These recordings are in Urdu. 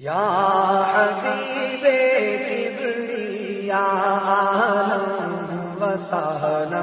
یا حبیب یا عالم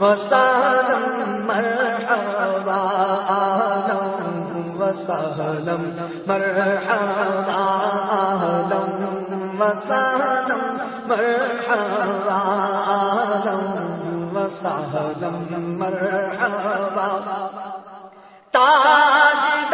وسالم مرحبا آدم وسالم مرحبا آدم وسالم مرحبا آدم وسالم مرحبا۔ تاج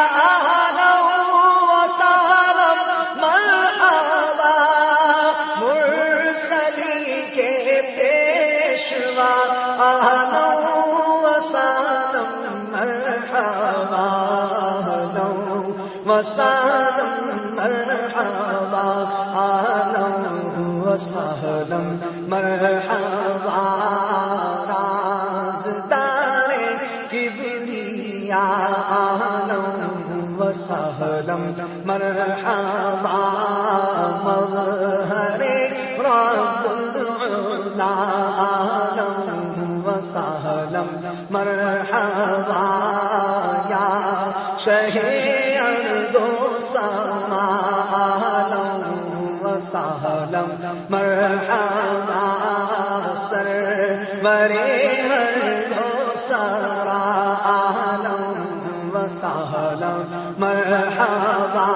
وسلم مرحبا رازدار کبریا عالم وسلم مرحبا مظہر رب العالم وسلم مرحبا یا شہ اردو سمالم سالم مرحبا سر برے ہر دو سارا عالم وسالم مرحبا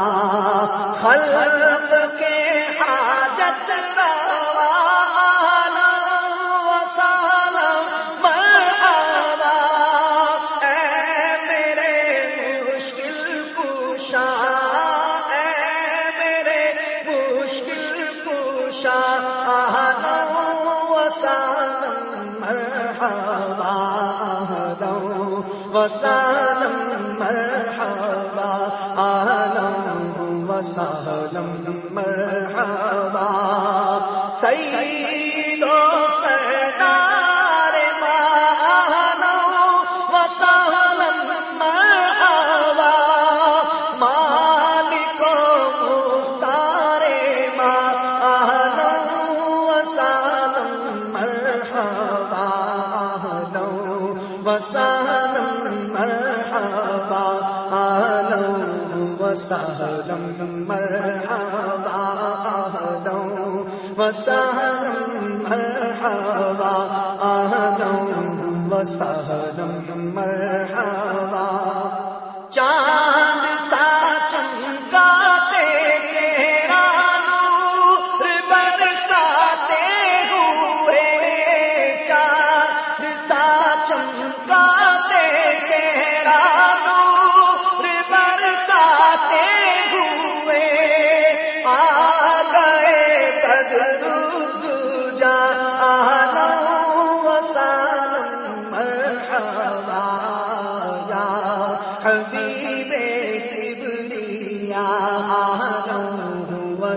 خلق وسلم مرحبا آلم وسلم وسلم مرحبا آہدو وسلم مرحبا آہدو وسلم مرحبا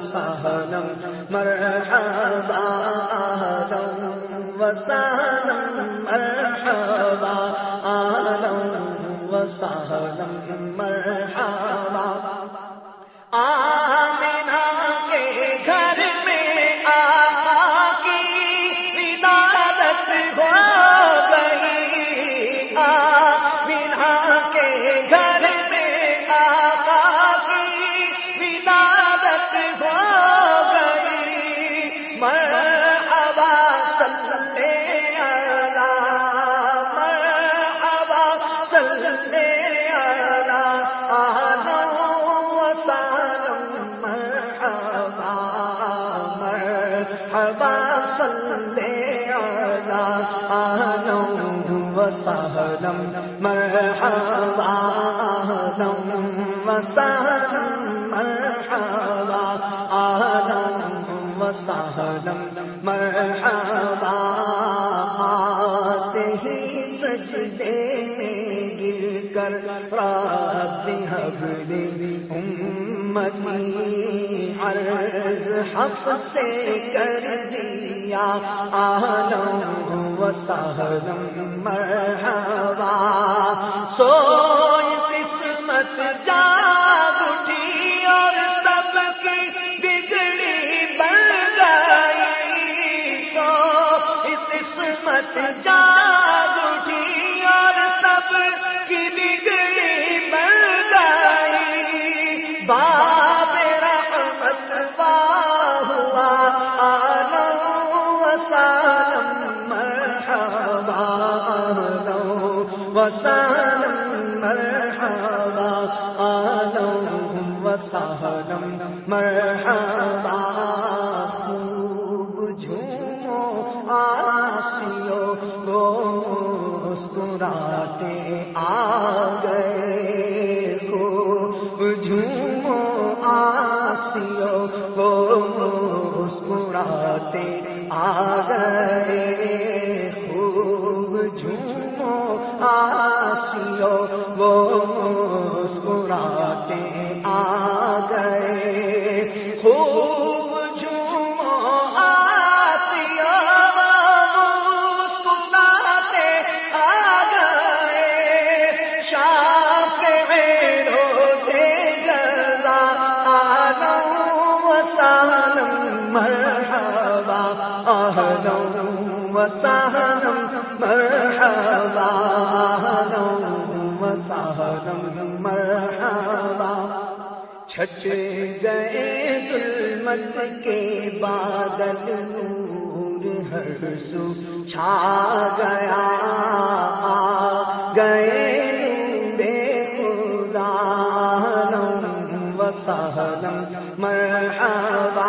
وسهلا مرحبا أهلا وسهلا مرحبا أهلا وسهلا مرحبا. آمنا وسلم مرحبا مرحبا صلی علی آلہ وسلم مرحبا آلہ وسلم مرحبا کر رات حبلی امتی، عرض حق سے کر دیا آلم وسلم مرحبا۔ سوئی قسمت جاگ اٹھی اور سب کی بگڑی بن گئی۔ سو قسمت جاگ وسلم مرحبا آلم وسلم مرحبا۔ وسالم مرحبا۔ آلم وسالم چھچ گئے ظلمت کے بادل نور ہر سو چھا گیا۔ گئے بے خدا وسلم مرحبا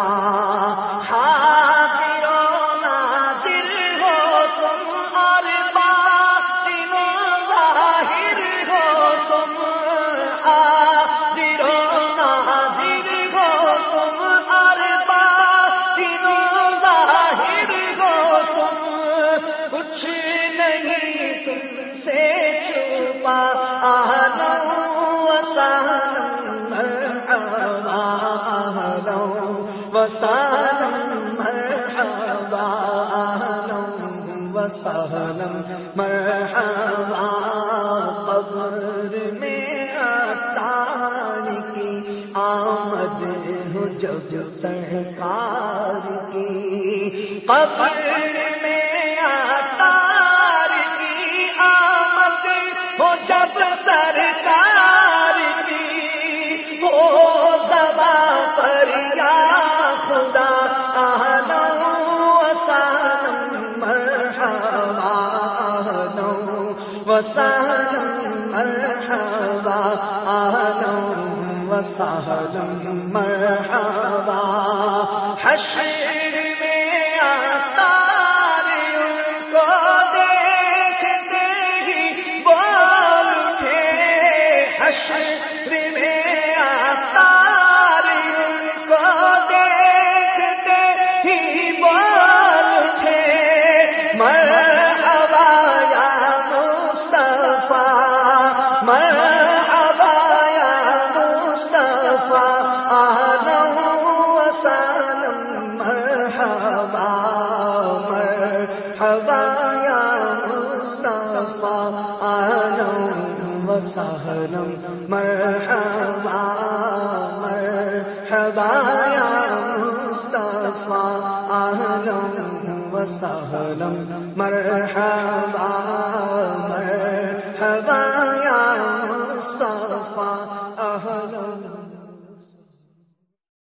وسلم مرحبا، قبر میں اتار کی آمد ہو جب سرکار کی۔ قبر میں اتار کی آمد ہو جب سرکار آلم مرحبا حشر مرحبا مرحبا یا مصطفیٰ أهلا وسهلا مرحبا مرحبا